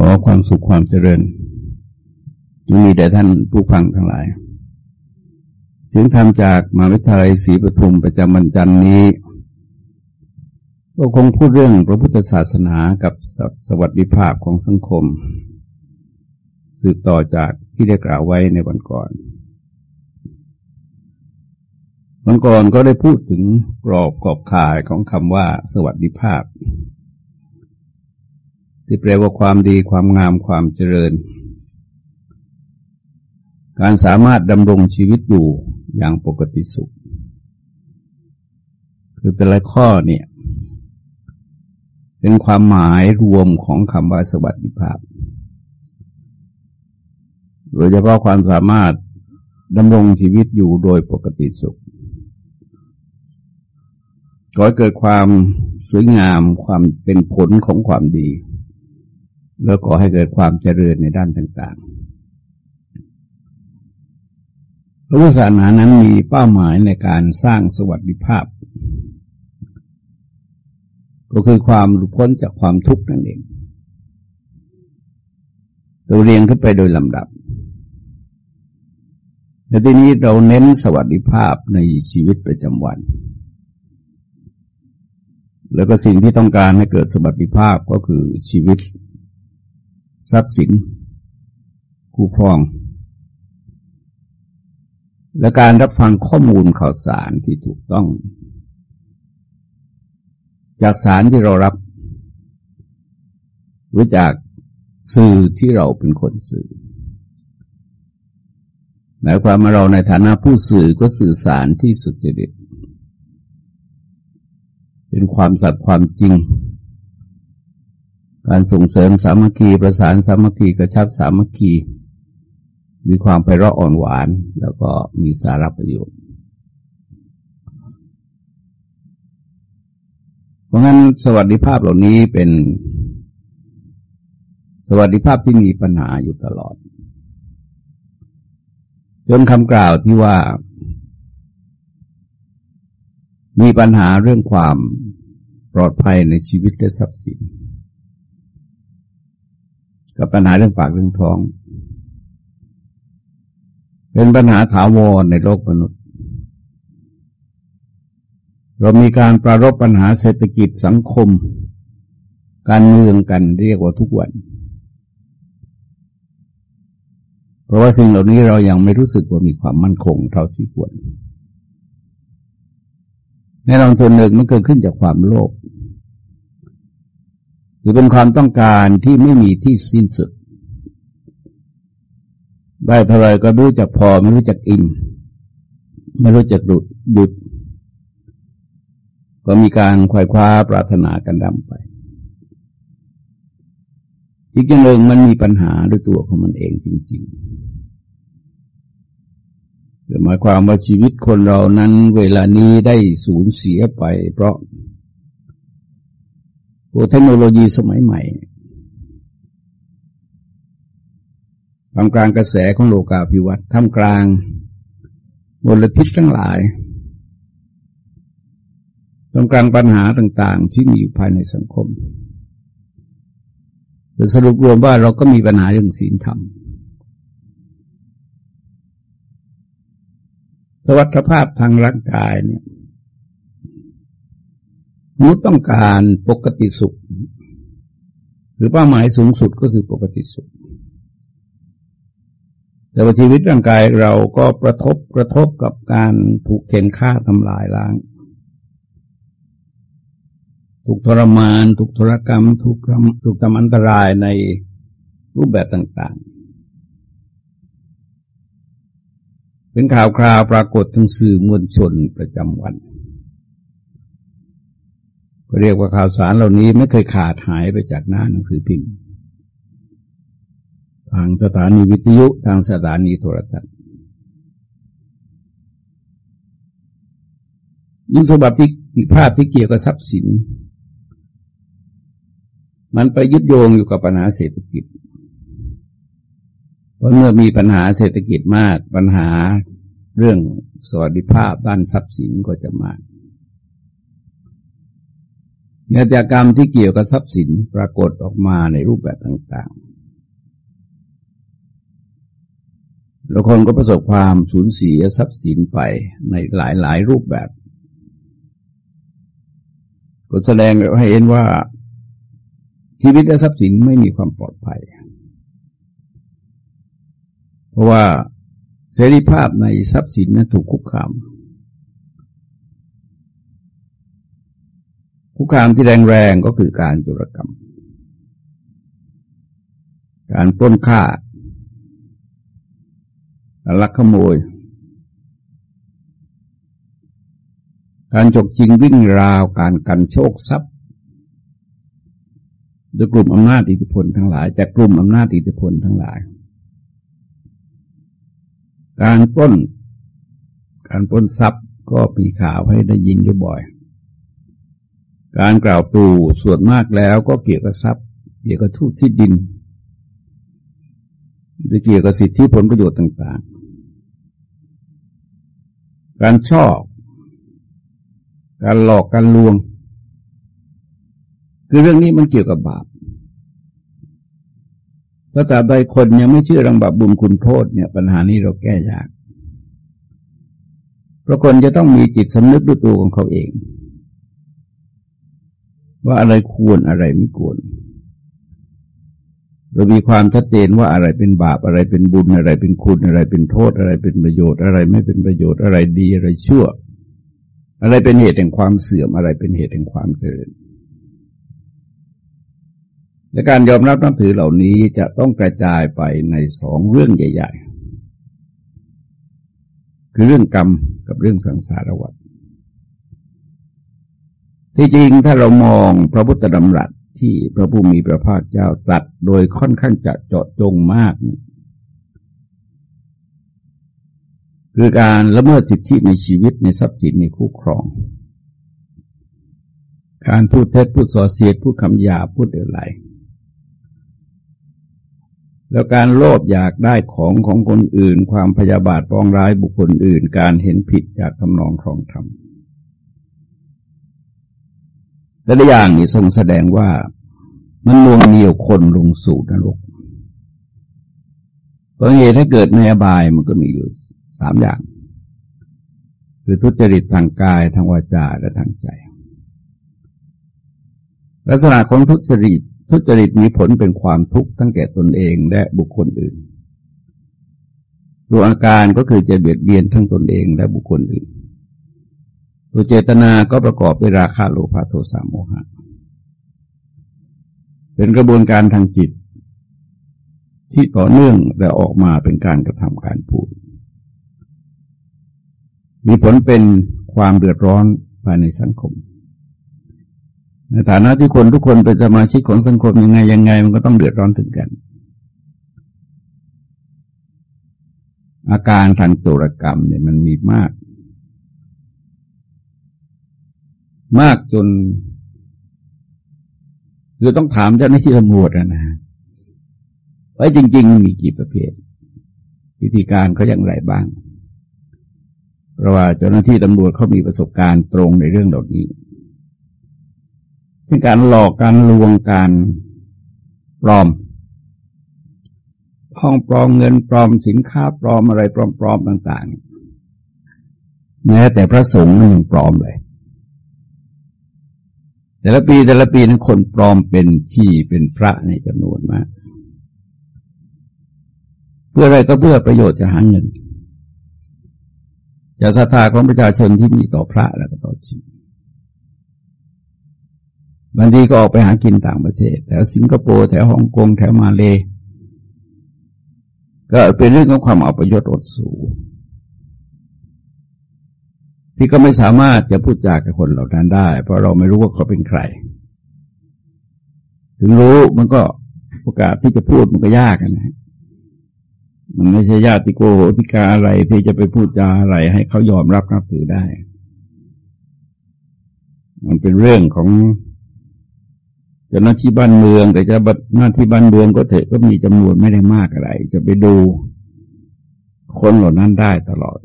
ขอความสุขความเจริญจงมีแด่ท่านผู้ฟังทั้งหลาย เสียงธรรมจากมหาวิทยาลัยศรีปทุมประจำวันจันทร์นี้ ก็คงพูดเรื่องพระพุทธศาสนากับสวัสดิภาพของสังคม สืบต่อจากที่ได้กล่าวไว้ในวันก่อน วันก่อนก็ได้พูดถึงกรอบกรอบข่ายของคำว่าสวัสดิภาพ ที่แปลว่าความดีความงามความเจริญ การสามารถดำรงชีวิตอยู่อย่างปกติสุข คือแต่ละข้อเนี่ย เป็นความหมายรวมของคำว่าสวัสดิภาพ โดยเฉพาะความสามารถดำรงชีวิตอยู่โดยปกติสุขก็เกิดความสวยงามความเป็นผลของความดี แล้วก็ให้เกิดความเจริญในด้านต่างๆพระพุทธศาสนานั้นมีเป้าหมายในการสร้างสวัสดิภาพ ก็คือความหลุดพ้นจากความทุกข์นั่นเองเราเรียงขึ้นไปโดยลำดับในที่นี้เราเน้นสวัสดิภาพในชีวิตประจำวัน แล้วก็สิ่งที่ต้องการให้เกิดสวัสดิภาพก็คือชีวิต ทรัพย์สินคู่ครอง และการรับฟังข้อมูลข่าวสารที่ถูกต้อง จากสารที่เรารับ หรือจากสื่อที่เราเป็นคนสื่อ หมายความว่าเราในฐานะผู้สื่อก็สื่อสารที่สุดจริตเป็นความสัตย์ความจริง การส่งเสริมสามัคคีประสานสามัคคีกระชับสามัคคี มีความไพเราะอ่อนหวาน แล้วก็มีสาระประโยชน์ เพราะงั้นสวัสดิภาพเหล่านี้เป็นสวัสดิภาพที่มีปัญหาอยู่ตลอด จนคำกล่าวที่ว่า มีปัญหาเรื่องความปลอดภัยในชีวิตและทรัพย์สิน กับปัญหาเรื่องปากเรื่องท้อง เป็นปัญหาถาวรในโลกมนุษย์ เรามีการประรบปัญหาเศรษฐกิจสังคม การเมืองกันเรียกว่าทุกวัน เพราะว่าสิ่งเหล่านี้เรายังไม่รู้สึกว่ามีความมั่นคงเท่าที่ควรแน่นอนส่วนหนึ่งมันเกิดขึ้นจากความโลภ คือเป็นความต้องการที่ไม่มีที่สิ้นสุด ได้เท่าไรก็รู้จักพอไม่รู้จักอิ่มไม่รู้จักหยุดหยุด ก็มีการควายคว้าปรารถนากันดำไป อีกอย่างหนึ่งมันมีปัญหาด้วยตัวของมันเองจริงๆหมายความว่าชีวิตคนเรานั้นเวลานี้ได้สูญเสียไป เพราะ เทคโนโลยีสมัยใหม่ทำกลางกระแสของโลกาภิวัตน์ทำกลางมลพิษทั้งหลายทำกลางปัญหาต่างๆ ที่มีอยู่ภายในสังคมสรุปรวมว่าเราก็มีปัญหาเรื่องศีลธรรมสวัสดิภาพทางร่างกายเนี่ย นุษย์ต้องการปกติสุข หรือเป้าหมายสูงสุดก็คือปกติสุข แต่ว่าชีวิตร่างกายเราก็กระทบกระทบกับการถูกเข็นฆ่าทำลายล้าง ถูกทรมาน ถูกทรกรรม ถูกถูกทำอันตรายในรูปแบบต่าง ๆ เป็นข่าวคราวปรากฏทั้งสื่อมวลชนประจำวัน ก็เรียกว่าข่าวสารเหล่านี้ไม่เคยขาดหายไปจากหน้าหนังสือพิมพ์ ทางสถานีวิทยุทางสถานีโทรทัศน์ยิ่งสบับที่ภาพที่เกี่ยวกับทรัพย์สิน มันไปยึดโยงอยู่กับปัญหาเศรษฐกิจ เพราะเมื่อมีปัญหาเศรษฐกิจมาก ปัญหาเรื่องสวัสดิภาพด้านทรัพย์สินก็จะมาก มีอาชากรรมที่เกี่ยวกับทรัพย์สินปรากฏออกมาในรูปแบบต่างๆแล้วคนก็ประสบความสูญเสียทรัพย์สินไปในหลายๆรูปแบบ ก็แสดงให้เห็นว่าชีวิตและทรัพย์สินไม่มีความปลอดภัย เพราะว่าเสรีภาพในทรัพย์สินนั้นถูกคุกคาม คุกคามที่แรงๆก็คือการจุรกรรม การปล้นฆ่าลักขโมย การจกจริงวิ่งราว การกันโชคทรัพย์โดยกลุ่มอำนาจอิทธิพลทั้งหลาย จากกลุ่มอำนาจอิทธิพลทั้งหลาย การปล้น การปล้นทรัพย์ก็มีข่าวให้ได้ยินอยู่บ่อย การกล่าวตู่ส่วนมากแล้วก็เกี่ยวกับทรัพย์ เกี่ยวกับทุกที่ดินจะเกี่ยวกับสิทธิผลประโยชน์ต่างๆ การชอบ การหลอก การลวง คือเรื่องนี้มันเกี่ยวกับบาปถ้าแต่ใดคนยังไม่เชื่อรังบาปบุญคุณโทษเนี่ยปัญหานี้เราแก้ยาก เพราะคนจะต้องมีจิตสำนึกด้วยตัวของเขาเอง ว่าอะไรควรอะไรไม่ควรเรามีความชัดเจนว่าอะไรเป็นบาปอะไรเป็นบุญอะไรเป็นคุณอะไรเป็นโทษอะไรเป็นประโยชน์อะไรไม่เป็นประโยชน์อะไรดีอะไรชั่ว อะไรเป็นเหตุแห่งความเสื่อมอะไรเป็นเหตุแห่งความเจริญและการยอมรับนับถือเหล่านี้จะต้องกระจายไปในสองเรื่องใหญ่ ๆ คือเรื่องกรรมกับเรื่องสังสารวัฏ ที่จริงถ้าเรามองพระพุทธดำรัสที่พระผู้มีพระภาคเจ้าตัดโดยค่อนข้างจะเจาะจงมาก คือการละเมิดสิทธิในชีวิตในทรัพย์สินในคู่ครอง การพูดเท็จพูดส่อเสียดพูดคำหยาพูดเอะไรแล้วการโลภอยากได้ของของคนอื่น ความพยาบาทปองร้ายบุคคลอื่น การเห็นผิดจากคำนองครองธรรม แต่ละอย่างนี่ทรงแสดงว่ามันลวงเหนียวคนลงสู่นรกเพราะเหตุถ้าเกิดในอบายมันก็มีอยู่สามอย่าง คือทุจริตทางกายทางวาจาและทางใจ ลักษณะของทุจริตทุจริตมีผลเป็นความทุกข์ทั้งแก่ตนเองและบุคคลอื่น ตัวอาการก็คือจะเบียดเบียนทั้งตนเองและบุคคลอื่น ตัวเจตนาก็ประกอบด้วยราคะโลภะโทสะโมหะ เป็นกระบวนการทางจิต ที่ต่อเนื่องและออกมาเป็นการกระทำการพูด มีผลเป็นความเดือดร้อนภายในสังคม ในฐานะที่คนทุกคนเป็นสมาชิกของสังคมยังไงยังไง มันก็ต้องเดือดร้อนถึงกัน อาการทางตุรกรรมเนี่ยมันมีมาก มากจนคือต้องถามเจ้าหน้าที่ตำรวจนะว่าจริง ๆ มีกี่ประเภท วิธีการเขาอย่างไรบ้าง เพราะว่าเจ้าหน้าที่ตำรวจเขามีประสบการณ์ตรงในเรื่องเหล่านี้เช่นการหลอกการลวงการปลอมทองปลอมเงินปลอมสินค้าปลอมอะไรปลอมๆต่าง ๆ แม้แต่พระสงฆ์ยังปลอมเลย แต่ละปีแต่ละปีนั้นคนปลอมเป็นที่เป็นพระในจำนวนมาก เพื่ออะไรก็เพื่อประโยชน์จะหาเงินจะศรัทธาของประชาชนที่มีต่อพระแล้วก็ต่อชีบางทีก็ออกไปหากินต่างประเทศแถวสิงคโปร์แถวฮ่องกงแถวมาเล ก็เป็นเรื่องของความเอาประโยชน์อดสู พี่ก็ไม่สามารถจะพูดจากับคนเหล่านั้นได้ เพราะเราไม่รู้ว่าเขาเป็นใคร ถึงรู้มันก็โอกาสที่จะพูดมันก็ยากนะมันไม่ใช่ญาติโกโหติกาอะไรที่จะไปพูดจาอะไร ให้เขายอมรับนับถือได้ มันเป็นเรื่องของเจ้าหน้าที่บ้านเมือง แต่จะหน้าที่บ้านเมืองก็เถอะก็มีจำนวนไม่ได้มากอะไร จะไปดูคนเหล่านั้นได้ตลอด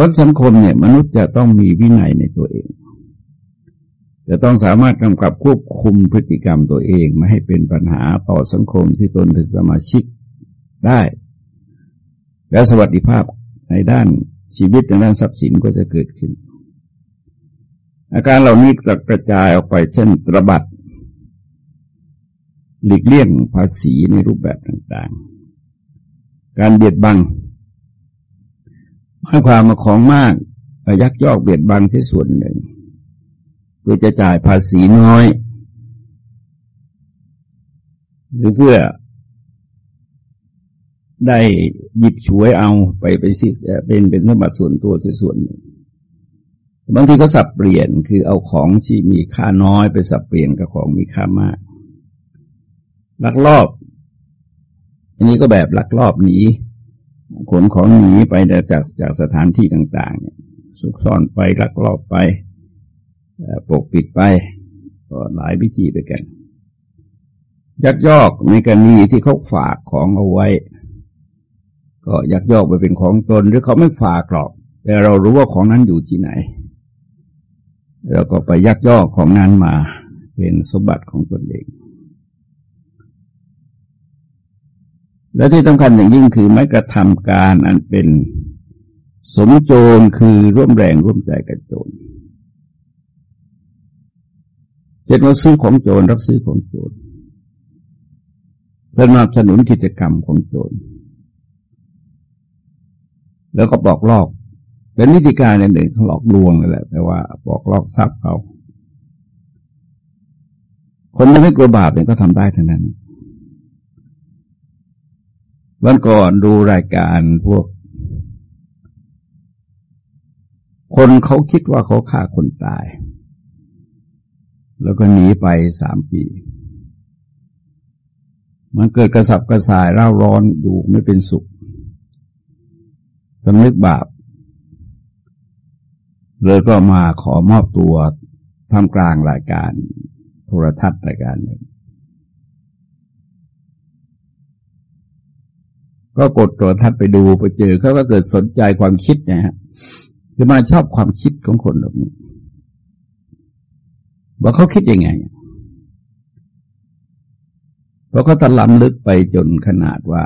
พราะสังคมเนี่ยมนุษย์จะต้องมีวินัยในตัวเอง จะต้องสามารถกำกับควบคุมพฤติกรรมตัวเองไม่ให้เป็นปัญหาต่อสังคมที่ตนเป็นสมาชิกได้ แล้วสวัสดิภาพในด้านชีวิตในด้านทรัพย์สินก็จะเกิดขึ้น อาการเหล่านี้จะกระจายออกไปเช่นตระบัดหลีกเลี่ยงภาษีในรูปแบบต่างๆ การเบียดบัง หมายความมาของมากยักยอกเบียดบังที่ส่วนหนึ่งเพื่อจะจ่ายภาษีน้อย หรือเพื่อได้หยิบฉวยเอาไปไปสิเป็นเป็นสมบัติส่วนตัวที่ส่วนหนึ่งบางทีก็สับเปลี่ยนคือเอาของที่มีค่าน้อย ไปสับเปลี่ยนกับของมีค่ามาก ลักลอบ อันนี้ก็แบบลักลอบหนี ขนของหนีไปจากจากสถานที่ต่าง ๆ เนี่ยซุกซ่อนไปลักลอบไปปกปิดไปก็หลายวิธีไปกัน ยักยอกในกรณีที่เขาฝากของเอาไว้ ก็ยักยอกไปเป็นของตนหรือเขาไม่ฝากหรอก แต่เรารู้ว่าของนั้นอยู่ที่ไหนเราก็ไปยักยอกของนั้นมาเป็นสมบัติของตนเอง และที่สำคัญอย่างยิ่งคือไม่กระทำการอันเป็นสมโจรคือร่วมแรงร่วมใจกับโจรเช่นว่าซื้อของโจรรับซื้อของโจรสนับสนุนกิจกรรมของโจรแล้วก็บอกลอก เป็นวิธีการหนึ่งเขาหลอกลวงเลยแหละ แต่ว่าบอกลอกทรัพย์เขา คนที่ไม่กลัวบาปเนี่ยก็ทำได้ทั้งนั้น วันก่อนดูรายการพวก คนเขาคิดว่าเขาฆ่าคนตาย แล้วก็หนีไปสามปี มันเกิดกระสับกระส่ายร่าร้อนอยู่ไม่เป็นสุขสำนึกบาปเลยก็มาขอมอบตัวทำกลางรายการโทรทัศน์รายการหนึ่ง ก็กดตัวทัดไปดูไปเจอเขาก็เกิดสนใจความคิดนะฮะคือมาชอบความคิดของคนแบบนี้ ว่าเขาคิดยังไงเพราะเขาตะล้ำลึกไปจนขนาดว่า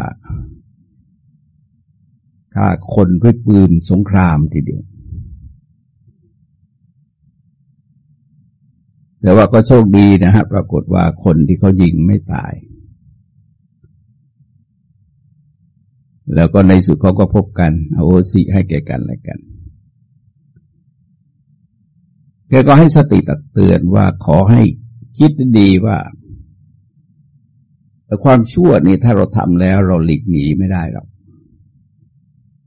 ฆ่าคนด้วยปืนสงครามทีเดียว แต่ว่าก็โชคดีนะฮะปรากฏว่าคนที่เขายิงไม่ตาย แล้วก็ในสุดเขาก็พบกันเอาโอสิให้แก่กันและกันแกก็ให้สติตักเตือนว่าขอให้คิดดีว่าแต่ความชั่วนี่ถ้าเราทำแล้วเราหลีกหนีไม่ได้หรอก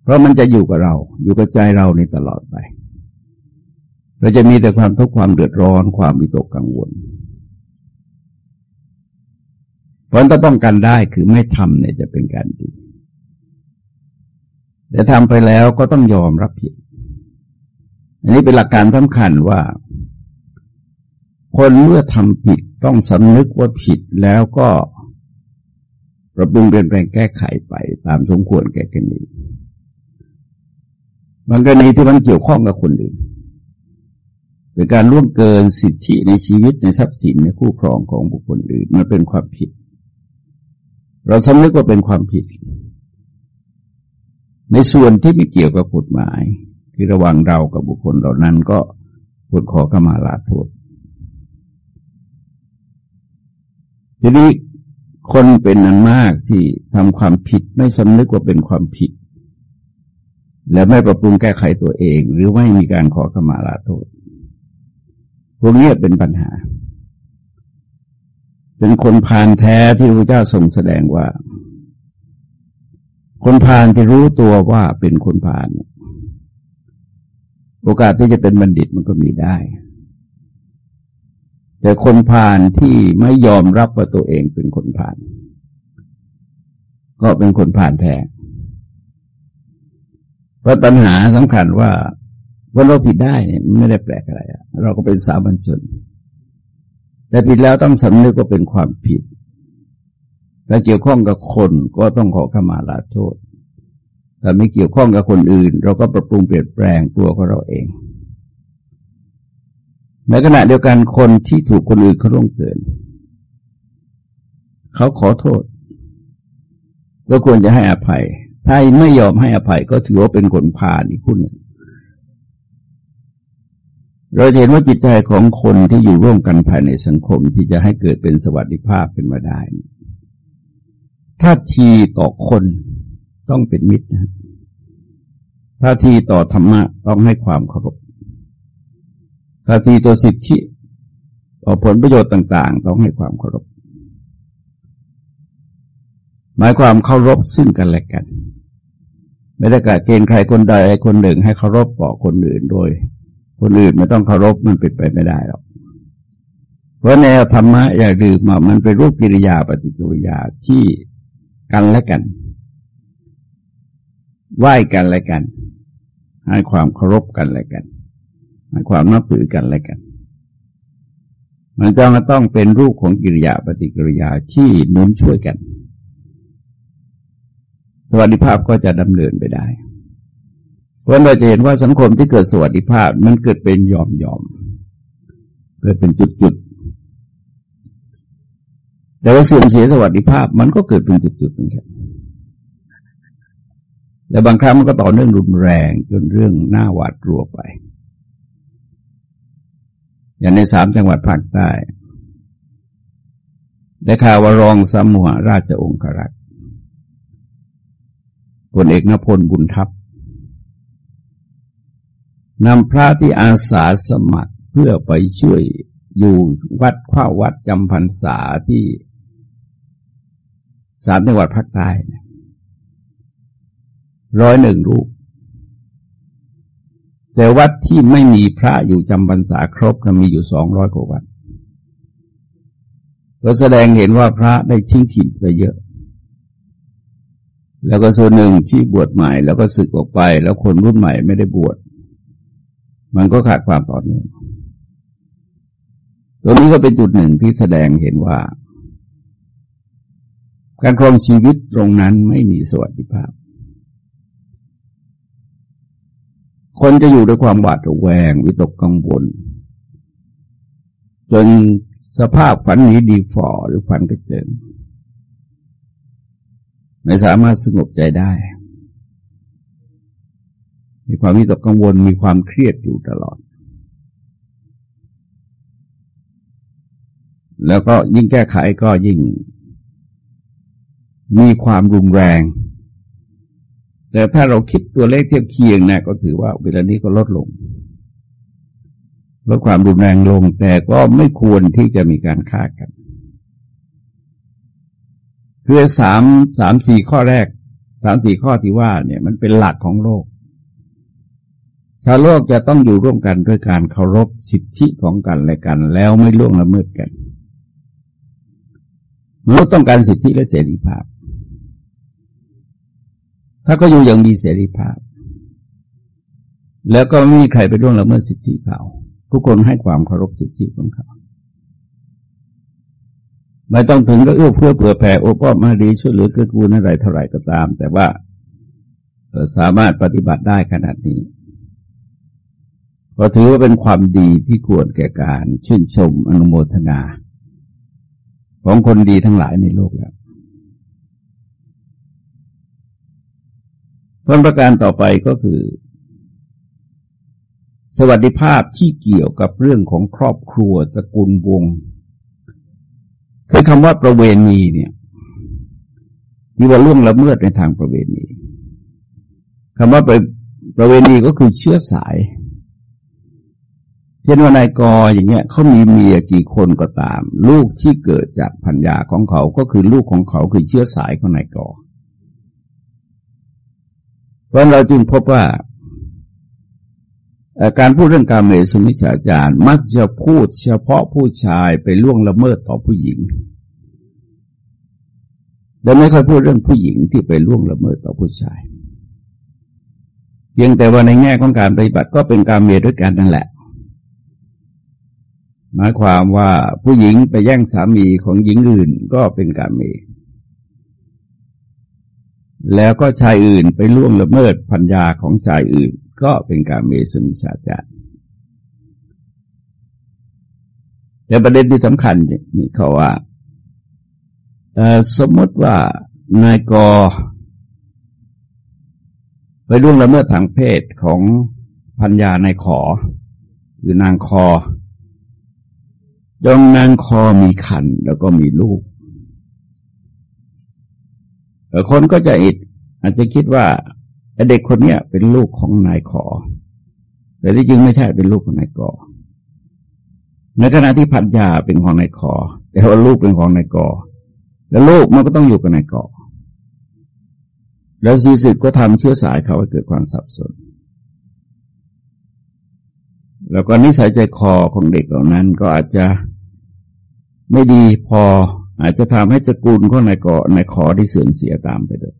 เพราะมันจะอยู่กับเรา อยู่กับใจเราในตลอดไป เราจะมีแต่ความทุกข์ความเดือดร้อน ความวิตกกังวลเพราะถ้าป้องกันได้คือไม่ทำเนี่ยจะเป็นการดี แต่ทำไปแล้วก็ต้องยอมรับผิด อันนี้เป็นหลักการสำคัญว่า คนเมื่อทำผิดต้องสำนึกว่าผิดแล้วก็ปรับปรุงเปลี่ยนแปลงแก้ไขไปตามสมควรแก่กรณีบางกรณีที่มันเกี่ยวข้องกับคนอื่นเป็นการล่วงเกินสิทธิในชีวิตในทรัพย์สินในคู่ครองของบุคคลอื่นมันเป็นความผิด เราสำนึกว่าเป็นความผิด ในส่วนที่ไม่เกี่ยวกับกฎหมาย คือระหว่างเรากับบุคคลเหล่านั้นก็ควรขอขมาลาโทษทีนี้คนเป็นนันมากที่ทำความผิดไม่สำนึกว่าเป็นความผิด และไม่ปรับปรุงแก้ไขตัวเอง หรือไม่มีการขอขมาลาโทษ พวกนี้เป็นปัญหา เป็นคนพานแท้ที่พระเจ้าทรงแสดงว่า คนพาลที่รู้ตัวว่าเป็นคนพาลโอกาสที่จะเป็นบัณฑิตมันก็มีได้ แต่คนพาลที่ไม่ยอมรับว่าตัวเองเป็นคนพาลก็เป็นคนพาลแท้เพราะปัญหาสำคัญว่าว่าเราผิดได้เนี่ยไม่ได้แปลกอะไรเราก็เป็นสามัญชนแต่ผิดแล้วต้องสำนึกว่าเป็นความผิด ถ้าเกี่ยวข้องกับคนก็ต้องขอขมาลาโทษถ้าไม่เกี่ยวข้องกับคนอื่น เราก็ปรับปรุงเปลี่ยนแปลงตัวของเราเอง ในขณะเดียวกันคนที่ถูกคนอื่นเขาล่วงเกิน เขาขอโทษ ก็ควรจะให้อภัย ถ้าไม่ยอมให้อภัยก็ถือว่าเป็นคนพาลอีกคนหนึ่งเราเห็นว่าจิตใจของคนที่อยู่ร่วมกันภายในสังคมที่จะให้เกิดเป็นสวัสดิภาพเป็นมาได้ ถ้าทีต่อคนต้องเป็นมิตรนะถ้าทีต่อธรรมะต้องให้ความเคารพถ้าทีต่อสิทธิต่อผลประโยชน์ต่าง ๆ ต้องให้ความเคารพหมายความเคารพซึ่งกันและกัน ไม่ได้กะเกณฑ์ใครคนใดคนหนึ่ง ให้เคารพต่อคนอื่นโดย คนอื่นไม่ต้องเคารพมันเป็นไปไม่ได้หรอกเพราะแนวธรรมะอย่าลืมมามันเป็นรูปกิริยาปฏิกิริยาที่ กันและกัน ไหว้กันและกัน ให้ความเคารพกันและกัน ให้ความนับถือกันและกัน มันจะมาต้องเป็นรูปของกิริยาปฏิกิริยาที่นุนช่วยกัน สวัสดิภาพก็จะดำเนินไปได้ เพราะเราจะเห็นว่าสังคมที่เกิดสวัสดิภาพมันเกิดเป็นยอมยอมเกิดเป็นจุดจุด แต่ว่าเสื่อมเสียสวัสดิภาพ มันก็เกิดเป็นจุดจุดเหมือนกันและบางครั้งมันก็ต่อเนื่องรุนแรงจนเรื่องหน้าหวาดกลัวไป อย่างในสามจังหวัดภาคใต้ได้ข่าวว่ารองสมุหราชองครักษ์พลเอกนพลบุญทัพนำพระที่อาสาสมัครเพื่อไปช่วยอยู่วัดข้าวัดจำพรรษาที่ สามจังหวัดภาคใต้ร้อยหนึ่งรูป แต่วัดที่ไม่มีพระอยู่จำพรรษาครบก็มีอยู่สองร้อยกว่าวัดก็แสดงเห็นว่าพระได้ทิ้งถิ่นไปเยอะ แล้วก็ส่วนหนึ่งที่บวชใหม่แล้วก็สึกออกไป แล้วคนรุ่นใหม่ไม่ได้บวช มันก็ขาดความต่อเนื่องตรงนี้ก็เป็นจุดหนึ่งที่แสดงเห็นว่า การครองชีวิตตรงนั้นไม่มีสวัสดิภาพ คนจะอยู่ด้วยความหวาดระแวง วิตกกังวล จนสภาพฝันนี้ดีฝ่อหรือฝันกระเจิงไม่สามารถสงบใจได้ มีความวิตกกังวลมีความเครียดอยู่ตลอด แล้วก็ยิ่งแก้ไขก็ยิ่ง มีความรุนแรง แต่ถ้าเราคิดตัวเลขเทียบเคียงนะก็ถือว่าเวลานี้ก็ลดลงลดความรุนแรงลง แต่ก็ไม่ควรที่จะมีการฆ่ากัน คือสามสามสี่ข้อแรกสามสี่ข้อที่ว่าเนี่ยมันเป็นหลักของโลก ชาวโลกจะต้องอยู่ร่วมกันด้วยการเคารพสิทธิของกันและกัน แล้วไม่ล่วงละเมิดกันมนุษย์ต้องการสิทธิและเสรีภาพ ถ้าก็อยู่อย่างมีเสรีภาพ แล้วก็ไม่มีใครไปล่วงละเมิดสิทธิเขาทุกคนให้ความเคารพสิทธิของเขาไม่ต้องถึงก็เอื้อเพื่อเผื่อแผ่โอ้ป้อมาดีช่วยเหลือเกื้อกูลอะไรเท่าไหร่ก็ตาม แต่ว่าสามารถปฏิบัติได้ขนาดนี้ ก็ถือว่าเป็นความดีที่ควรแก่การชื่นชมอนุโมทนา ของคนดีทั้งหลายในโลกแล้ว ผลประการต่อไปก็คือ สวัสดิภาพที่เกี่ยวกับเรื่องของครอบครัวสกุลวงคือคำว่าประเวณีเนี่ยที่ว่าล่วงละเมิดในทางประเวณีคำว่าประเวณีก็คือเชื้อสาย เช่นว่านายกออย่างเงี้ยเขามีเมียกี่คนก็ตาม ลูกที่เกิดจากพัญญาของเขาก็คือลูกของเขาคือเชื้อสายของนายกอ เพราะเราจึงพบว่าการพูดเรื่องการเมสุมิชาจารมักจะพูดเฉพาะผู้ชายไปล่วงละเมิดต่อผู้หญิงแต่ไม่ค่อยพูดเรื่องผู้หญิงที่ไปล่วงละเมิดต่อผู้ชาย เพียงแต่ว่าในแง่ของการปฏิบัติก็เป็นการเมด้วยกันนั่นแหละ หมายความว่าผู้หญิงไปแย่งสามีของหญิงอื่นก็เป็นการเม แล้วก็ชายอื่นไปล่วงละเมิดพัญญาของชายอื่น ก็เป็นการเมสุมิชาจารแต่ประเด็นที่สำคัญนี่เขาว่าสมมติว่านายกอไปล่วงละเมิดทางเพศของพัญญานายขอคือนางคอจงนางคอมีขันแล้วก็มีลูก คนก็จะอิดอาจจะคิดว่าเด็กคนเนี้ยเป็นลูกของนายขอ แต่ที่จริงไม่ใช่เป็นลูกของนายกอในขณะที่พัญญาเป็นของนายขอ แต่ว่าลูกเป็นของนายกอ แล้วลูกมันก็ต้องอยู่กับนายกอแล้วสีสึกก็ทำเชื้อสายเขาให้เกิดความสับสน แล้วก็นิสัยใจคอของเด็กเหล่านั้นก็อาจจะไม่ดีพอ อาจจะทำให้สกุลของนายกอนายขอที่เสื่อมเสียตามไปด้วย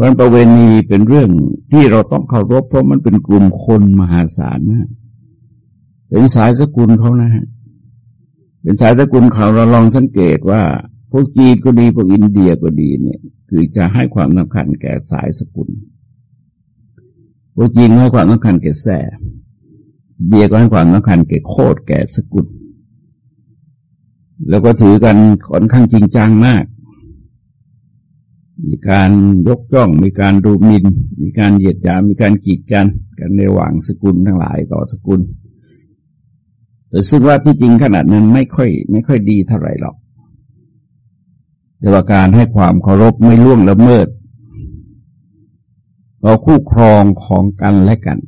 วันประเวณีเป็นเรื่องที่เราต้องเคารพเพราะมันเป็นกลุ่มคนมหาศาลมากเป็นสายสกุลเขานะฮะเป็นสายสกุลเขาเราลองสังเกตว่า พวกจีนก็ดีพวกอินเดียก็ดีเนี่ย คือจะให้ความสำคัญแก่สายสกุลพวกจีนให้ความสำคัญแก่แส่เดียก็ให้ความสำคัญแก่โคดแก่สกุล แล้วก็ถือกันค่อนข้างจริงจังมาก มีการยกย่อง มีการดูหมิน มีการเหยียดหยาม มีการกีดกัน กันในหว่างสกุลทั้งหลายต่อสกุล แต่ซึ่งว่าที่จริงขนาดนั้นไม่ค่อย ไม่ค่อยดีเท่าไหร่หรอก แต่ว่าการให้ความเคารพไม่ล่วงละเมิดเราคู่ครองของกันและกัน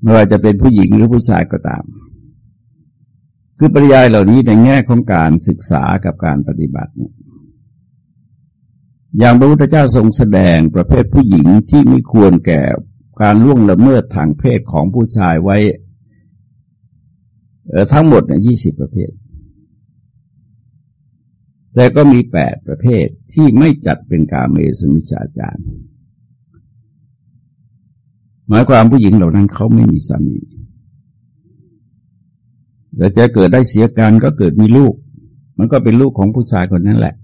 ไม่ว่าจะเป็นผู้หญิงหรือผู้ชายก็ตาม คือปริยายเหล่านี้ในแง่ของการศึกษากับการปฏิบัติเนี่ยอย่างพระพุทธเจ้าทรงแสดงประเภทผู้หญิงที่ไม่ควรแก่การล่วงละเมิดทางเพศของผู้ชายไว้ทั้งหมดเนี่ยยี่สิบประเภท แต่ก็มีแปดประเภทที่ไม่จัดเป็นกาเมสมิชาจารหมายความผู้หญิงเหล่านั้นเขาไม่มีสามี แต่จะเกิดได้เสียการก็เกิดมีลูก มันก็เป็นลูกของผู้ชายคนนั้นแหละ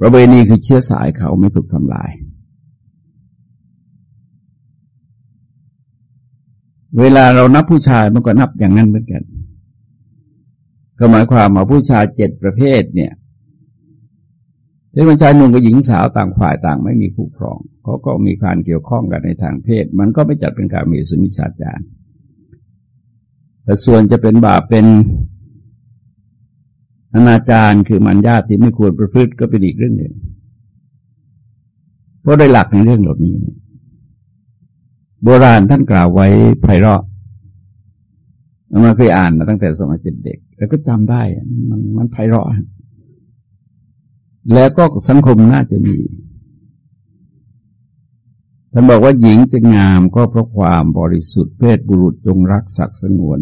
ประเวณีคือเชื้อสายเขาไม่ถูกทำลาย เวลาเรานับผู้ชายมันก็นับอย่างนั้นเหมือนกัน ก็หมายความว่าผู้ชายเจ็ดประเภทเนี่ยที่มันชายหนุ่มกับหญิงสาวต่างฝ่ายต่างไม่มีผู้ครองเขาก็มีการเกี่ยวข้องกันในทางเพศ มันก็ไม่จัดเป็นการมีสุนิชาจารย์ แต่ส่วนจะเป็นบาปเป็นอนาจารคือมันญาติที่ไม่ควรประพฤติก็เป็นอีกเรื่องหนึ่ง เพราะได้หลักในเรื่องเหล่านี้ โบราณท่านกล่าวไว้ไพเราะมาเคยอ่านมาตั้งแต่สมัยเป็นเด็ก แล้วก็จำได้มันมันไพเราะแล้วก็สังคมน่าจะมี ท่านบอกว่าหญิงจะงามก็เพราะความบริสุทธิ์เพศบุรุษจงรักศักดิ์สงวน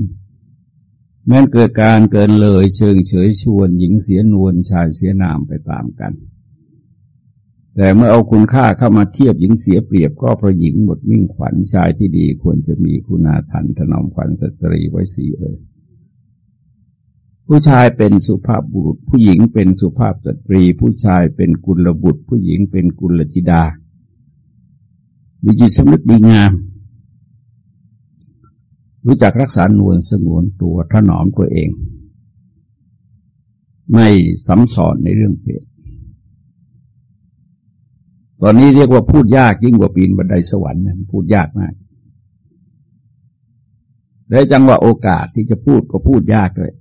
แม้นเกิดการเกินเลยเชิงเฉยชวน หญิงเสียนวลชายเสียนามไปตามกัน แต่เมื่อเอาคุณค่าเข้ามาเทียบหญิงเสียเปรียบก็เพราะหญิงหมดมิ่งขวัญชายที่ดีควรจะมีคุณาทันถนอมขวัญสตรีไว้สีเลยผู้ชายเป็นสุภาพบุรุษ ผู้หญิงเป็นสุภาพสตรี ผู้ชายเป็นกุลบุตร ผู้หญิงเป็นกุลธิดา มีจิตสำนึกดีงาม รู้จักรักษานวลสงวนตัวถนอมตัวเอง ไม่สัมสอนในเรื่องเพศตอนนี้เรียกว่าพูดยากยิ่งกว่าปีนบันไดสวรรค์นะพูดยากมาก และจังหวะโอกาสที่จะพูดก็พูดยากเลย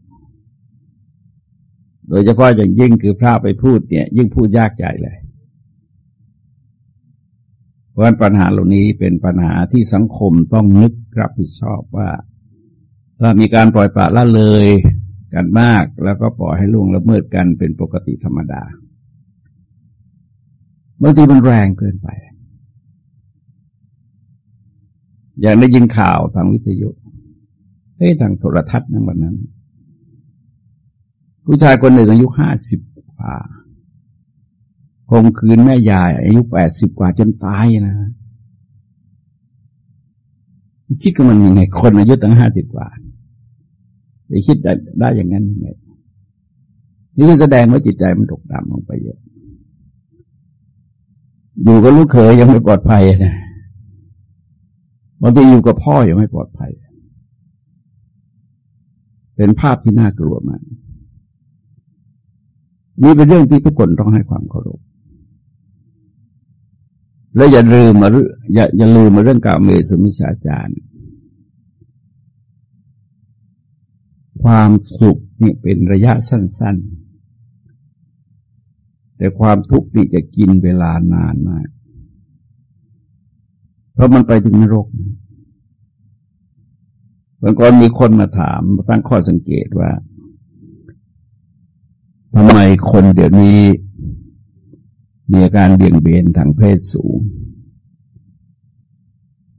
โดยเฉพาะอย่างยิ่งคือพระไปพูดเนี่ย ยิ่งพูดยากใหญ่เลย เพราะปัญหาเหล่านี้เป็นปัญหาที่สังคมต้องนึกรับผิดชอบว่า ถ้ามีการปล่อยปละละเลยกันมาก แล้วก็ปล่อยให้ล่วงละเมิดกันเป็นปกติธรรมดาบางทีมันแรงเกินไป อย่างได้ยินข่าวทางวิทยุเฮ้ยทางโทรทัศน์นั่นวันนั้น ผู้ชายคนหนึ่งอายุห้าสิบกว่า คงคืนแม่ยายอายุแปดสิบกว่าจนตายนะคิดกันมันยังไงคนอายุตั้งห้าสิบกว่าไปคิดได้ได้อย่างนั้นยังไงนี่ก็แสดงว่าจิตใจมันตกต่ำลงไปเยอะ อยู่กับลูกเขยยังไม่ปลอดภัยนะบางทีอยู่กับพ่อยังไม่ปลอดภัย เป็นภาพที่น่ากลัวมากนี่เป็นเรื่องที่ทุกคนต้องให้ความเคารพ แล้วอย่าลืมมาอย่าอย่าลืมมาเรื่องกาเมสุมิชาจารความสุขนี่เป็นระยะสั้น ๆ แต่ความทุกข์นี่จะกินเวลานานมาก เพราะมันไปถึงนรกบางคนมีคนมาถามตั้งข้อสังเกตว่าทำไมคนเดี๋ยวนี้ มีอาการเบี่ยงเบนทางเพศสูง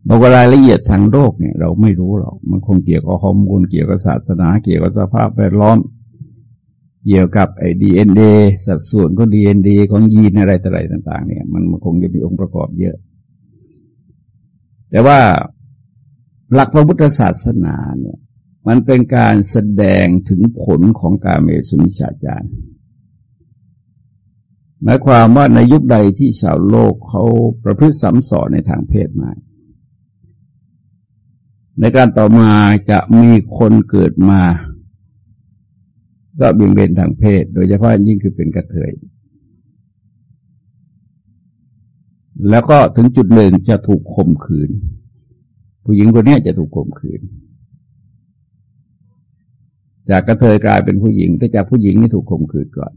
บอกรายละเอียดทางโรคเนี่ย เราไม่รู้หรอก มันคงเกี่ยวกับฮอร์โมนเกี่ยวกับศาสนา เกี่ยวกับสภาพแวดล้อม เกี่ยวกับไอ้ดีเอ็นเอสัดส่วนของดีเอ็นดีของยีนอะไรต่อะไรต่าง ๆ เนี่ยมันคงจะมีองค์ประกอบเยอะ แต่ว่าหลักพระพุทธศาสนาเนี่ย มันเป็นการแสดงถึงผลของการเมสุมิชาจาร หมายความว่าในยุคใดที่ชาวโลกเขาประพฤติสัมสอนในทางเพศมาในการต่อมาจะมีคนเกิดมา ก็เบี่ยงเบนทางเพศ โดยเฉพาะยิ่งคือเป็นกระเทย แล้วก็ถึงจุดหนึ่งจะถูกข่มขืน ผู้หญิงคนนี้จะถูกข่มขืน จากกระเทยกลายเป็นผู้หญิงแต่จากผู้หญิงนี่ถูกข่มขืนก่อน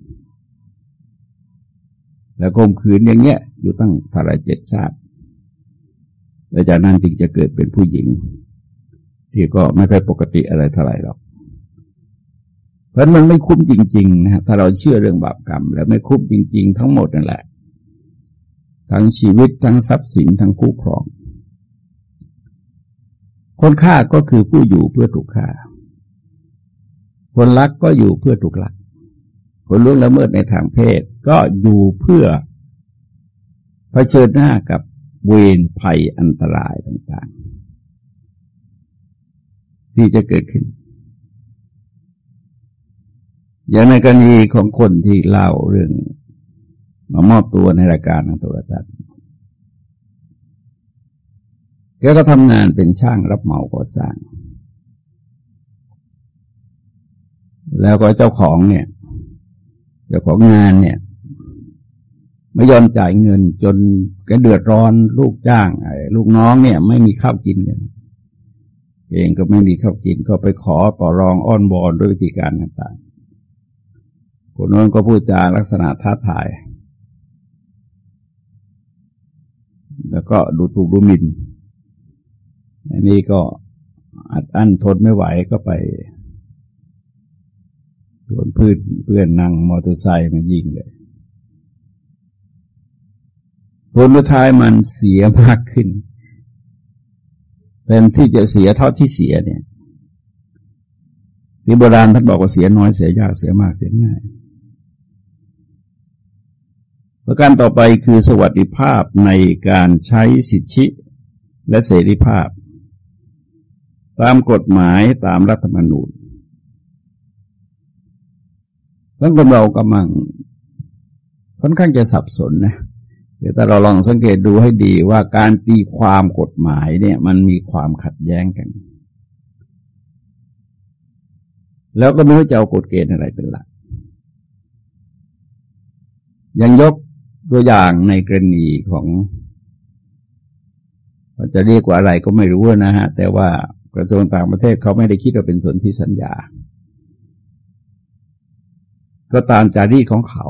แล้วข่มขืนอย่างเงี้ย อยู่ตั้งทาราเจ็ดชาติแล้วจากนั้นจึงจะเกิดเป็นผู้หญิง ที่ก็ไม่ค่อยปกติอะไรเท่าไหร่หรอก เพราะมันไม่คุ้มจริง ๆ นะถ้าเราเชื่อเรื่องบาปกรรม แล้วไม่คุ้มจริง ๆ ทั้งหมดนั่นแหละ ทั้งชีวิตทั้งทรัพย์สินทั้งคู่ครอง คนฆ่าก็คือผู้อยู่เพื่อถูกฆ่า คนรักก็อยู่เพื่อถูกลัก คนล่วงละเมิดในทางเพศ ก็อยู่เพื่อเผชิญหน้ากับเวรภัยอันตรายต่างๆ ที่จะเกิดขึ้น อย่างในกรณีของคนที่เล่าเรื่องมามอบตัวในรายการทางโทรทัศน์แกก็ทำงานเป็นช่างรับเหมาก่อสร้าง แล้วก็เจ้าของเนี่ย เจ้าของงานเนี่ย ไม่ยอมจ่ายเงินจนก็เดือดร้อนลูกจ้าง ลูกน้องเนี่ย ไม่มีข้าวกินกันเองก็ไม่มีข้าวกินก็ไปขอต่อรองอ้อนบอนด้วยวิธีการต่างๆคนนั้นก็พูดจาลักษณะท้าทาย แล้วก็ดูถูกดูหมิ่นอันนี้ก็อัดอั้นทนไม่ไหวก็ไป ชวนเพื่อนเพื่อนนั่งมอเตอร์ไซค์มายิงเลยผลสุดท้ายมันเสียมากขึ้นเป็นที่จะเสียเท่าที่เสียเนี่ยที่โบราณท่านบอกว่าเสียน้อยเสียยากเสียมากเสียง่ายประการต่อไปคือสวัสดิภาพในการใช้สิทธิและเสรีภาพ ตามกฎหมายตามรัฐธรรมนูญ สังคมเรากำลังค่อนข้างจะสับสนนะเดี๋ยวแต่เราลองสังเกตดูให้ดีว่าการตีความกฎหมายเนี่ย มันมีความขัดแย้งกัน แล้วก็ไม่รู้จะเอากฎเกณฑ์อะไรเป็นหลักยังยกตัวอย่างในกรณีของจะเรียกว่าอะไรก็ไม่รู้นะฮะ แต่ว่ากระทรวงต่างประเทศเขาไม่ได้คิดว่าเป็นส่วนที่สัญญา ก็ตามจารีตของเขา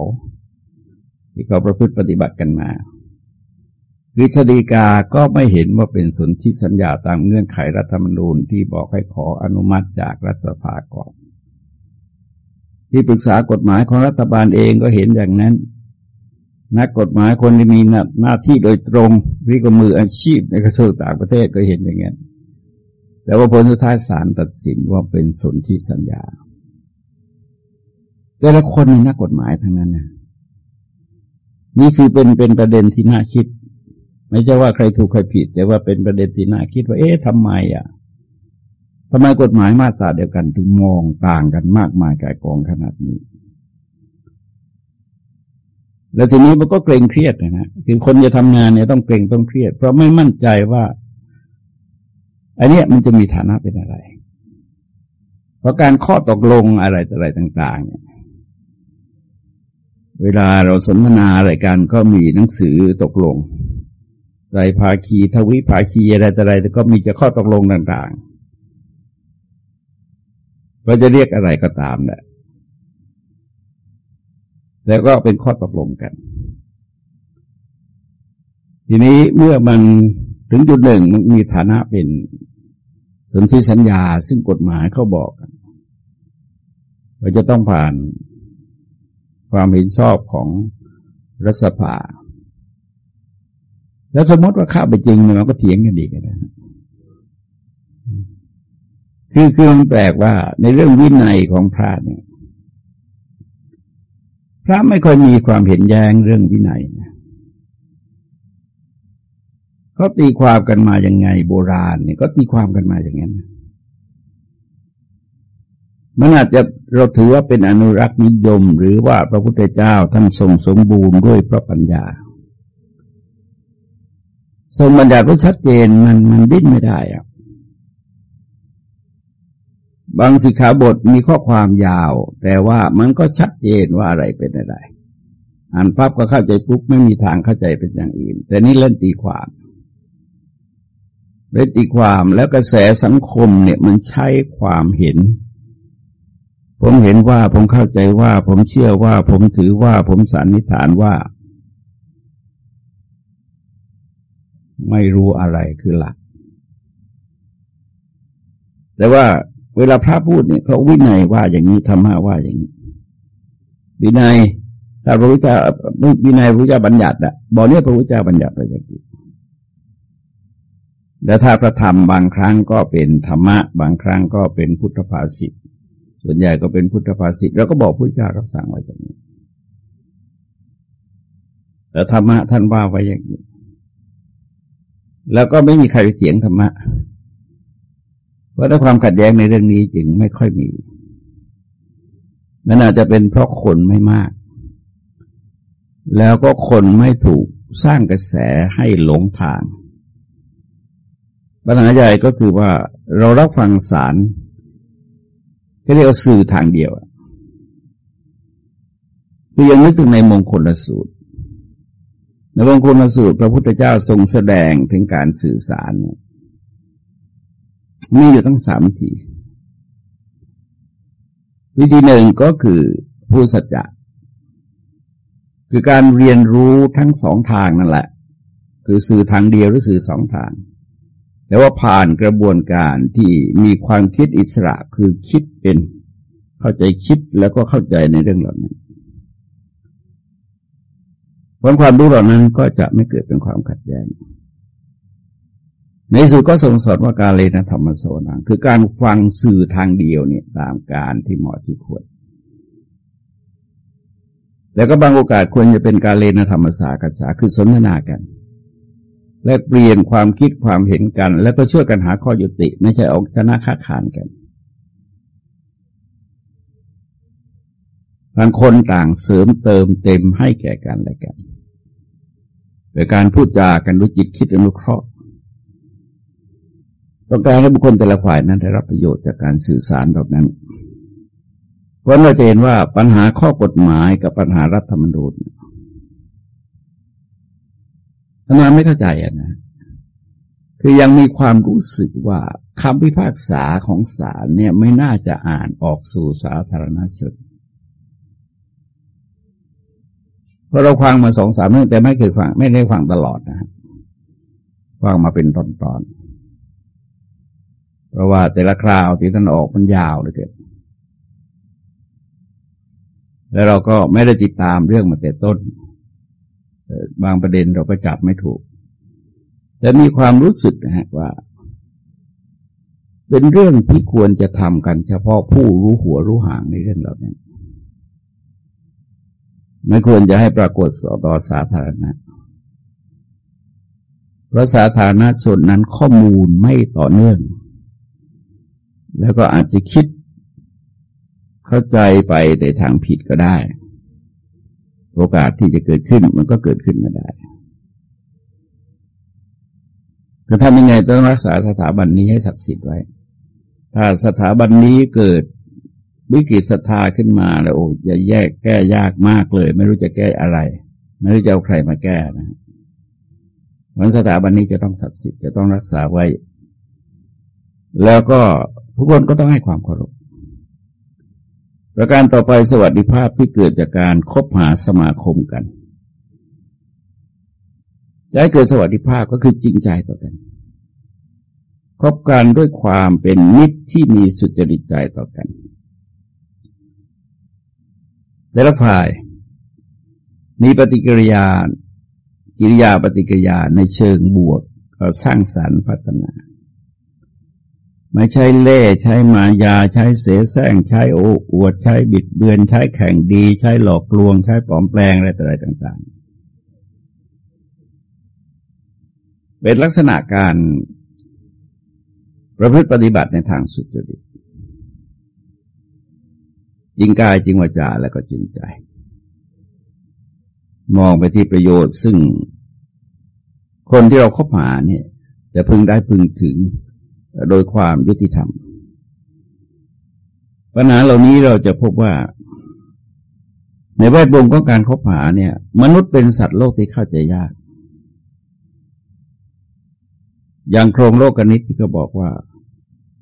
ที่เขาประพฤติปฏิบัติกันมากฤษฎีกาก็ไม่เห็นว่าเป็นสนธิสัญญาตามเงื่อนไขรัฐธรรมนูญที่บอกให้ขออนุมัติจากรัฐสภาก่อน ที่ปรึกษากฎหมายของรัฐบาลเองก็เห็นอย่างนั้น นักกฎหมายคนที่มีหน้าที่โดยตรงรีก็มืออาชีพในกระทรวงต่างประเทศก็เห็นอย่างนั้นแต่ว่าผลสุดท้ายศาลตัดสินว่าเป็นสนธิสัญญา แต่ละคนมีนักกฎหมายทั้งนั้นนะนี่คือเป็นเป็นประเด็นที่น่าคิด ไม่ใช่ว่าใครถูกใครผิด แต่ว่าเป็นประเด็นที่น่าคิดว่า เอ๊ะทำไมอะทำไมกฎหมายมาตราเดียวกันถึงมองต่างกันมากมายกายกองขนาดนี้ แล้วทีนี้มันก็เกรงเครียดนะฮะคือคนจะทำงานเนี่ยต้องเกรงต้องเครียด เพราะไม่มั่นใจว่าอันนี้มันจะมีฐานะเป็นอะไร เพราะการข้อตกลงอะไรอะไรต่าง ๆ เนี่ย เวลาเราสนทนาอะไรกันก็มีหนังสือตกลงใส่ภาคีทวิภาคีอะไรแต่อะไรก็มีจะข้อตกลงต่างๆก็จะเรียกอะไรก็ตามแหละแล้วก็เป็นข้อตกลงกัน ทีนี้เมื่อมันถึงจุดหนึ่งมันมีฐานะเป็นสนธิสัญญาซึ่งกฎหมายเขาบอกว่าจะต้องผ่าน ความเห็นชอบของรัฐสภา แล้วสมมติว่าข้าไปจริงมันก็เถียงกันดีกนะคือคือมันแปลกว่าในเรื่องวินัยของพระเนี่ย พระไม่ค่อยมีความเห็นแย้งเรื่องวินัยนะเขาตีความกันมาอย่างไง โบราณเนี่ยก็ตีความกันมาอย่างนั้น มันอาจจะเราถือว่าเป็นอนุรักษ์นิยม หรือว่าพระพุทธเจ้าท่านทรงสมบูรณ์ด้วยพระปัญญา ทรงบัญญัติก็ชัดเจนมันมันดิ้นไม่ได้อะบางสิกขาบทมีข้อความยาว แต่ว่ามันก็ชัดเจนว่าอะไรเป็นอะไรอ่านภาพก็เข้าใจปุ๊บไม่มีทางเข้าใจเป็นอย่างอื่น แต่นี่เล่นตีความเล่นตีความแล้วกระแสสังคมเนี่ยมันใช้ความเห็น ผมเห็นว่าผมเข้าใจว่า ผมเชื่อว่า ผมถือว่า ผมสันนิษฐานว่า ไม่รู้อะไรคือหลัก แต่ว่าเวลาพระพูดเนี่ยเขาวินัยว่าอย่างนี้ธรรมะว่าอย่างนี้วินัยถ้าพระพุทธเจ้าวินัยพระพุทธเจ้าบัญญัติอะบอกเนี่ยพระพุทธเจ้าบัญญัติไปอย่างนี้แต่ถ้าพระธรรมบางครั้งก็เป็นธรรมะ บางครั้งก็เป็นพุทธภาษิต ส่วนใหญ่ก็เป็นพุทธภาษิตเราก็บอกพุทธเจ้ารับสั่งไว้อย่างนี้แต่ธรรมะท่านว่าไว้อย่างนี้แล้วก็ไม่มีใครไปเถียงธรรมะ เพราะถ้าความขัดแย้งในเรื่องนี้จึงไม่ค่อยมีนั่นอาจจะเป็นเพราะคนไม่มาก แล้วก็คนไม่ถูกสร้างกระแสให้หลงทางปัญหาใหญ่ก็คือว่าเรารับฟังสาร เรียกว่าสื่อทางเดียวคือยังนึกถึงในมงคลละสูตร ในมงคลละสูตร พระพุทธเจ้าทรงแสดงถึงการสื่อสารมีอยู่ตั้งสามวิธี วิธีหนึ่งก็คือผู้สัจจะคือการเรียนรู้ทั้งสองทางนั่นแหละ คือสื่อทางเดียวหรือสื่อสองทาง แต่ว่าผ่านกระบวนการที่มีความคิดอิสระคือคิดเป็นเข้าใจคิดแล้วก็เข้าใจในเรื่องเหล่านั้นผลความรู้เหล่านั้นก็จะไม่เกิดเป็นความขัดแย้ง ในสุดก็ทรงสอนว่าการเลนธรรมโสนังคือการฟังสื่อทางเดียวเนี่ยตามการที่เหมาะที่ควรแล้วก็บางโอกาสควรจะเป็นการเลนธรรมสากัจฉาคือสนทนากัน และเปลี่ยนความคิดความเห็นกัน แล้วก็ช่วยกันหาข้อยุติ ไม่ใช่ออกชนะค้าขานกันบางคนต่างเสริมเติมเต็มให้แก่กันและกันโดยการพูดจากันด้วยจิตคิดอนุเคราะห์ต้องการให้บุคคลแต่ละฝ่ายนั้นได้รับประโยชน์จากการสื่อสารแบบนั้น เพราะเราจะเห็นว่าปัญหาข้อกฎหมายกับปัญหารัฐธรรมนูญทำไมไม่เข้าใจอะนะ คือยังมีความรู้สึกว่าคำพิพากษาของศาลเนี่ยไม่น่าจะอ่านออกสู่สาธารณชนเพราะเราฟังมาสองสามเรื่องแต่ไม่เคยฟังไม่ได้ฟังตลอดนะฟังมาเป็นตอนๆเพราะว่าแต่ละคราวที่ท่านออกมันยาวเลยเกิดแล้วเราก็ไม่ได้ติดตามเรื่องมาแต่ต้น บางประเด็นเราก็จับไม่ถูก แต่มีความรู้สึกนะฮะว่า เป็นเรื่องที่ควรจะทำกันเฉพาะผู้รู้หัวรู้หางในเรื่องเหล่านี้ไม่ควรจะให้ปรากฏต่อสาธารณะเพราะสาธารณชนนั้นข้อมูลไม่ต่อเนื่อง แล้วก็อาจจะคิดเข้าใจไปในทางผิดก็ได้ โอกาสที่จะเกิดขึ้นมันก็เกิดขึ้นมาได้จะทำยังไงต้องรักษาสถาบันนี้ให้ศักดิ์สิทธิ์ไว้ ถ้าสถาบันนี้เกิดวิกฤตศรัทธาขึ้นมาแล้วโอ้จะแยกแก้ยากมากเลย ไม่รู้จะแก้อะไร ไม่รู้จะเอาใครมาแก้นะวันสถาบันนี้จะต้องศักดิ์สิทธิ์จะต้องรักษาไว้ แล้วก็ทุกคนก็ต้องให้ความเคารพ ประการต่อไปสวัสดิภาพที่เกิดจากการคบหาสมาคมกันจะให้เกิดสวัสดิภาพก็คือจริงใจต่อกัน คบกันด้วยความเป็นมิตรที่มีสุจริตใจต่อกัน แต่ละฝ่าย มีปฏิกิริยา กิริยาปฏิกิริยาในเชิงบวกสร้างสรรค์พัฒนา ไม่ใช่เล่ใช้มายาใช้เสแสร้งใช้โอ้อวดใช้บิดเบือน ใช้แข่งดี ใช้หลอกลวง ใช้ปลอมแปลงอะไรต่ออะไรต่าง ๆ เป็นลักษณะการประพฤติปฏิบัติในทางสุจริตจริงกายจริงวาจาแล้วก็จริงใจ มองไปที่ประโยชน์ซึ่งคนที่เราคบหาเนี่ยจะพึงได้พึงถึง โดยความยุติธรรม ปัญหาเหล่านี้เราจะพบว่า ในแวดวงของการคบหาเนี่ย มนุษย์เป็นสัตว์โลกที่เข้าใจยาก อย่างโครงโลกกนิตที่ก็บอกว่า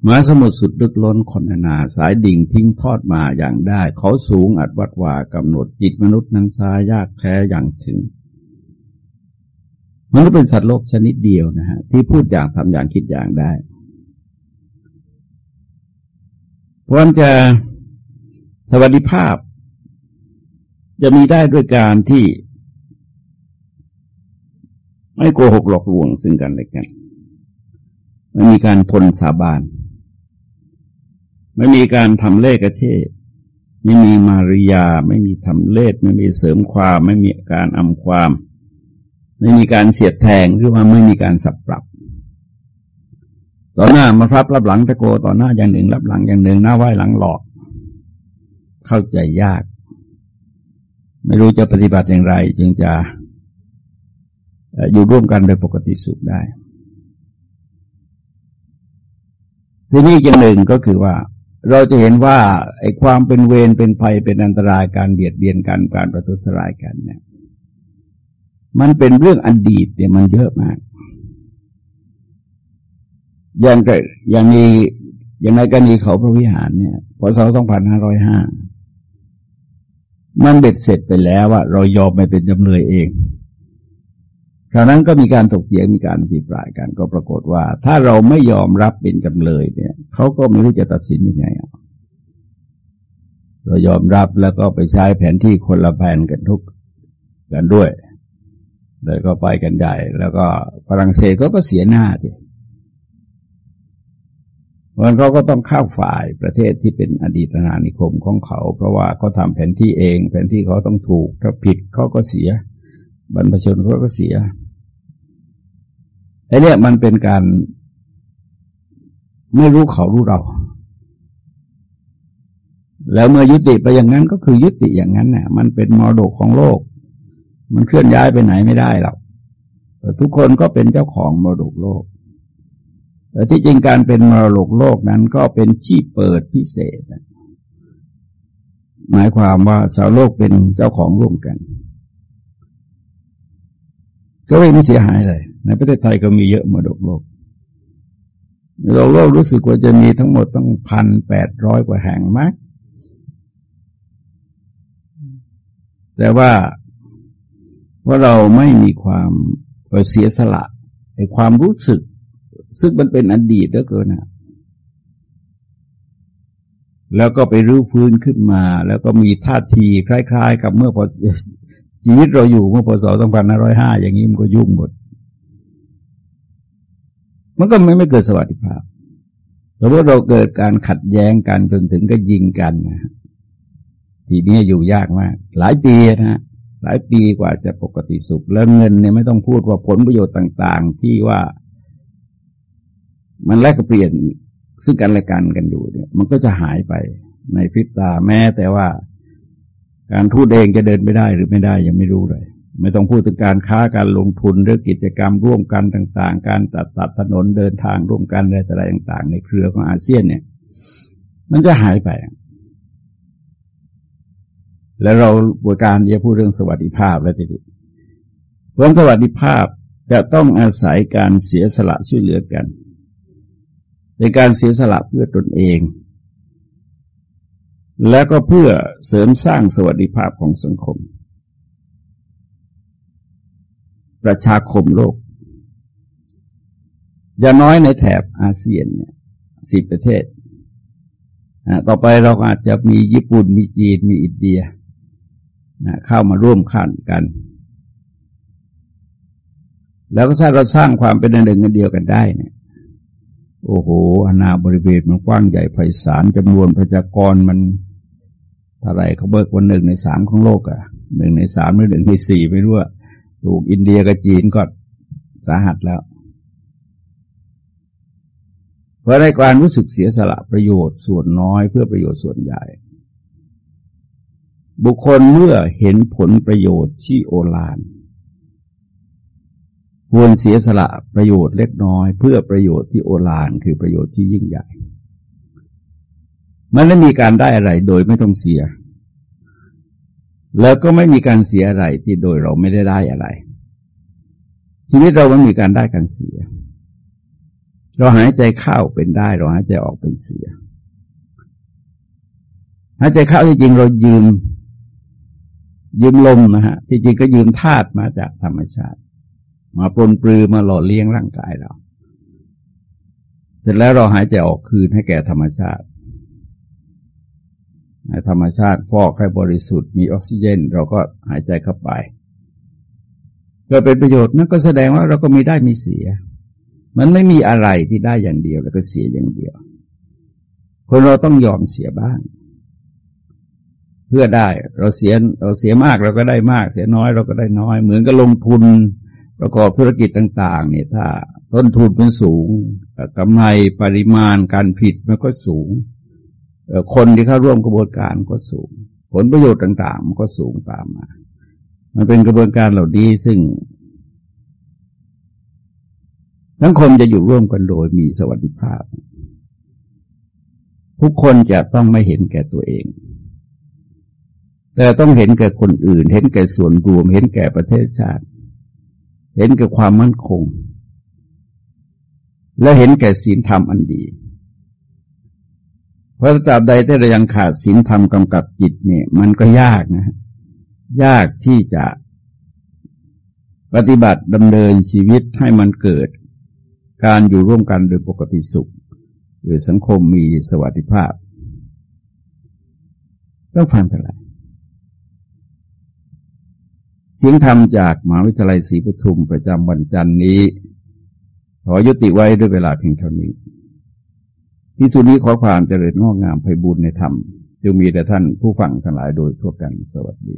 มาสมุทรสุดลึกล้นคนนาสายดิ่งทิ้งทอดมาอย่างได้ เขาสูงอัดวัดว่ากำหนดจิตมนุษย์นั้นซายากแท้อย่างถึง มนุษย์เป็นสัตว์โลกชนิดเดียวนะฮะที่พูดอย่างทำอย่างคิดอย่างได้ เพราะจะสวัสดิภาพ จะมีได้ด้วยการที่ ไม่โกหกหลอกลวงซึ่งกันและกันไม่มีการพลสาบาน ไม่มีการทำเลขเทศไม่มีมารยา ไม่มีทำเลขไม่มีเสริมความ ไม่มีการอำความ ไม่มีการเสียดแทงหรือว่าไม่มีการสับปรับ ต่อหน้ามาพรับรับหลังตะโกต่อหน้าอย่างหนึ่ง รับหลังอย่างหนึ่งหน้าไหว้หลังหลอก เข้าใจยาก ไม่รู้จะปฏิบัติอย่างไร จึงจะอยู่ร่วมกันโดยปกติสุขได้ทีนี้อย่างหนึ่งก็คือว่า เราจะเห็นว่าไอ้ความเป็นเวรเป็นภัยเป็นอันตรายการเบียดเบียนกันการประทุษร้ายกันเนี่ย มันเป็นเรื่องอดีตเนี่ยมันเยอะมาก อย่างอย่างมีอย่างในกรณีเขาพระวิหารเนี่ยพศสองพันห้าร้อยห้ามันเบ็ดเสร็จไปแล้วว่าเรายอมไม่เป็นจำเลยเองคราวนั้นก็มีการถกเถียงมีการอภิปรายกันก็ปรากฏว่า ถ้าเราไม่ยอมรับเป็นจำเลยเนี่ยเขาก็ไม่รู้จะตัดสินยังไงเรายอมรับแล้วก็ไปใช้แผนที่คนละแผนกันทุกกันด้วยเลยก็ไปกันใหญ่แล้วก็ฝรั่งเศสก็ก็เสียหน้าดิ มันเขาก็ต้องเข้าฝ่ายประเทศที่เป็นอดีตนานิคมของเขา เพราะว่าเขาทำแผนที่เอง แผนที่เขาต้องถูกถ้าผิดเขาก็เสีย บรรพชนเขาก็เสียไอ้นี่มันเป็นการไม่รู้เขารู้เรา แล้วเมื่อยุติไปอย่างนั้นก็คือยุติอย่างนั้นน่ะ มันเป็นมรดกของโลก มันเคลื่อนย้ายไปไหนไม่ได้หรอกทุกคนก็เป็นเจ้าของมรดกโลก แต่ที่จริงการเป็นมรดกโลกนั้นก็เป็นที่เปิดพิเศษ หมายความว่าชาวโลกเป็นเจ้าของร่วมกัน ก็ไม่เสียหายเลยในประเทศไทยก็มีเยอะมรดกโลกมรดกโลกรู้สึกว่าจะมีทั้งหมดตั้งพันแปดร้อยกว่าแห่งมาก แต่ว่าว่าเราไม่มีความเสียสละในความรู้สึก ซึ่งมันเป็นอดีตแล้วเกินนะแล้วก็ไปรื้อฟื้นขึ้นมา แล้วก็มีท่าทีคล้าย ๆ กับเมื่อพอชีวิตเราอยู่เมื่อพศ2505 อย่างนี้มันก็ยุ่งหมด มันก็ไม่ไม่เกิดสวัสดิภาพแต่ว่าเราเกิดการขัดแย้งกันจนถึงก็ยิงกันนะทีนี้อยู่ยากมาก หลายปีนะหลายปีกว่าจะปกติสุข แล้วเงินเนี่ยไม่ต้องพูดว่าผลประโยชน์ต่าง ๆ ที่ว่า มันแลกเปลี่ยนซึ่งกันและกันกันอยู่เนี่ย มันก็จะหายไปในพริบตาแม้แต่ว่า การทูตเองจะเดินไม่ได้หรือไม่ได้ยังไม่รู้เลย ไม่ต้องพูดถึงการค้าการลงทุนหรือกิจกรรมร่วมกันต่าง ๆ การตัดตัดถนนเดินทางร่วมกันอะไรต่าง ๆ ในเครือของอาเซียนเนี่ย มันจะหายไป แล้วเราบริการจะพูดเรื่องสวัสดิภาพแล้วทีนี้เพราะสวัสดิภาพจะต้องอาศัยการเสียสละช่วยเหลือกัน ในการเสียสละเพื่อตนเอง และก็เพื่อเสริมสร้างสวัสดิภาพของสังคม ประชาคมโลก อย่าน้อยในแถบอาเซียนเนี่ยสิบประเทศ ต่อไปเราอาจจะมีญี่ปุ่น มีจีน มีอินเดียเข้ามาร่วมขันกัน แล้วก็ถ้าเราสร้างความเป็นหนึ่งกันเดียวกันได้เนี่ย โอ้โหอนาบริเวณมันกว้างใหญ่ไพศาลจำนวนประชากรมันเท่าไรเขาเบิกวันหนึ่งในสามของโลกอะหนึ่งในสามหรือหนึ่งในสี่ไม่รู้ว่าถูกอินเดียกับจีนก็สาหัสแล้ว เพราะในการรู้สึกเสียสละประโยชน์ส่วนน้อยเพื่อประโยชน์ส่วนใหญ่ บุคคลเมื่อเห็นผลประโยชน์ที่โอฬาร ควรเสียสละประโยชน์เล็กน้อย เพื่อประโยชน์ที่โอฬารคือประโยชน์ที่ยิ่งใหญ่ มันไม่มีการได้อะไรโดยไม่ต้องเสีย แล้วก็ไม่มีการเสียอะไรที่โดยเราไม่ได้ได้อะไร ชีวิตเรามันมีการได้การเสีย เราหายใจเข้าเป็นได้ เราหายใจออกเป็นเสีย หายใจเข้าที่จริงเรายืมยืมลมนะฮะที่จริงก็ยืมธาตุมาจากธรรมชาติ มาปนปลือมาหล่อเลี้ยงร่างกายเรา เสร็จแล้วเราหายใจออกคืนให้แก่ธรรมชาติให้ธรรมชาติฟอกให้บริสุทธิ์มีออกซิเจน เราก็หายใจเข้าไปก็เป็นประโยชน์นั่นก็แสดงว่าเราก็มีได้มีเสีย มันไม่มีอะไรที่ได้อย่างเดียวแล้วก็เสียอย่างเดียว คนเราต้องยอมเสียบ้าง เพื่อได้เราเสียเราเสียมากเราก็ได้มาก เสียน้อยเราก็ได้น้อย เหมือนกับลงทุน ประกอบธุรกิจต่างๆ เนี่ย ถ้าต้นทุนมันสูงกำไรปริมาณการผิดมันก็สูง คนที่เข้าร่วมกระบวนการก็สูง ผลประโยชน์ต่างๆ มันก็สูงตามมา มันเป็นกระบวนการเหล่านี้ซึ่ง ทั้งคนจะอยู่ร่วมกันโดยมีสวัสดิภาพ ทุกคนจะต้องไม่เห็นแก่ตัวเอง แต่ต้องเห็นแก่คนอื่น เห็นแก่ส่วนรวม เห็นแก่ประเทศชาติ เห็นแก่ความมั่นคง และเห็นแก่ศีลธรรมอันดีเพราะตราบใดที่เรายังขาดศีลธรรมกำกับจิตเนี่ย มันก็ยากนะ ยากที่จะปฏิบัติดำเนินชีวิตให้มันเกิด การอยู่ร่วมกันโดยปกติสุข หรือสังคมมีสวัสดิภาพ ต้องฟังเท่าไหร่ เสียงธรรมจากมหาวิทยาลัยศรีปทุมประจำวันจันทร์นี้ ขอยุติไว้ด้วยเวลาเพียงเท่านี้ ที่สุดนี้ขอความเจริญงอกงามไพบูรณ์ในธรรมจึงมีแต่ท่านผู้ฟังทั้งหลายโดยทั่วกันสวัสดี